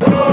Oh!